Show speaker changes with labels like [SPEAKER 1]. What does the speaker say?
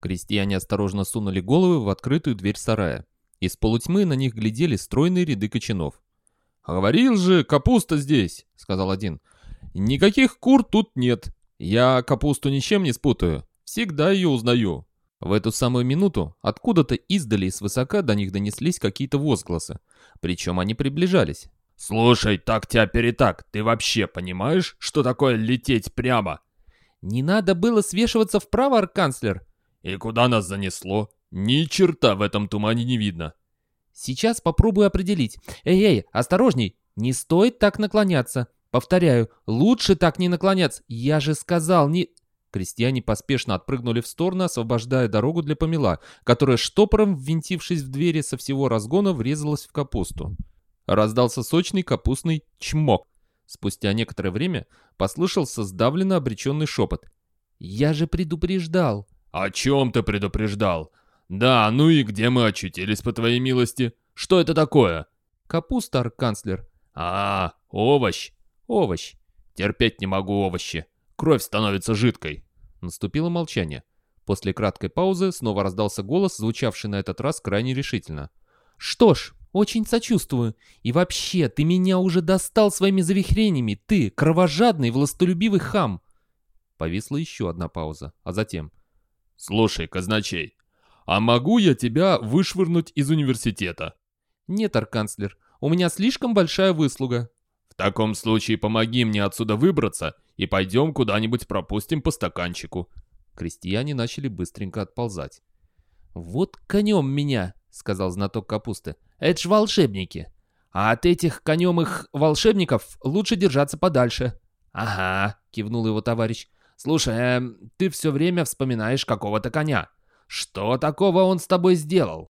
[SPEAKER 1] Крестьяне осторожно сунули головы в открытую дверь сарая. Из полутьмы на них глядели стройные ряды кочанов.
[SPEAKER 2] «Говорил же, капуста здесь», — сказал один. «Никаких кур тут нет. Я капусту ничем не спутаю. Всегда ее узнаю».
[SPEAKER 1] В эту самую минуту откуда-то издали и свысока до них донеслись какие-то возгласы. Причем они приближались.
[SPEAKER 2] «Слушай, так-тя-перетак, ты вообще понимаешь, что такое лететь прямо?»
[SPEAKER 1] «Не надо было свешиваться вправо, арканцлер!»
[SPEAKER 2] «И куда нас занесло? Ни черта в этом тумане не видно!»
[SPEAKER 1] «Сейчас попробую определить. Эй-эй, осторожней! Не стоит так наклоняться! Повторяю, лучше так не наклоняться! Я же сказал, не...» Крестьяне поспешно отпрыгнули в сторону, освобождая дорогу для помела, которая штопором, ввинтившись в двери со всего разгона, врезалась в капусту. Раздался сочный капустный чмок. Спустя некоторое время послышался сдавленно обреченный шепот. «Я же предупреждал!»
[SPEAKER 2] «О чем ты предупреждал? Да, ну и где мы очутились, по твоей милости? Что это такое?»
[SPEAKER 1] «Капуста, арканцлер».
[SPEAKER 2] «А, овощ».
[SPEAKER 1] «Овощ».
[SPEAKER 2] «Терпеть не могу овощи. Кровь становится жидкой».
[SPEAKER 1] Наступило молчание. После краткой паузы снова раздался голос, звучавший на этот раз крайне решительно. «Что ж, очень сочувствую. И вообще, ты меня уже достал своими завихрениями, ты, кровожадный, властолюбивый хам!» Повисла еще одна пауза, а затем...
[SPEAKER 2] «Слушай, казначей, а могу я тебя вышвырнуть из университета?»
[SPEAKER 1] «Нет, арканцлер, у меня слишком большая выслуга».
[SPEAKER 2] «В таком случае помоги мне отсюда выбраться и пойдем куда-нибудь пропустим по стаканчику».
[SPEAKER 1] Крестьяне начали быстренько отползать. «Вот конем меня!» — сказал знаток капусты. «Это ж волшебники. А от этих конемых волшебников лучше держаться подальше». «Ага», — кивнул его товарищ. «Слушай, э, ты все время вспоминаешь какого-то коня. Что такого он с тобой сделал?»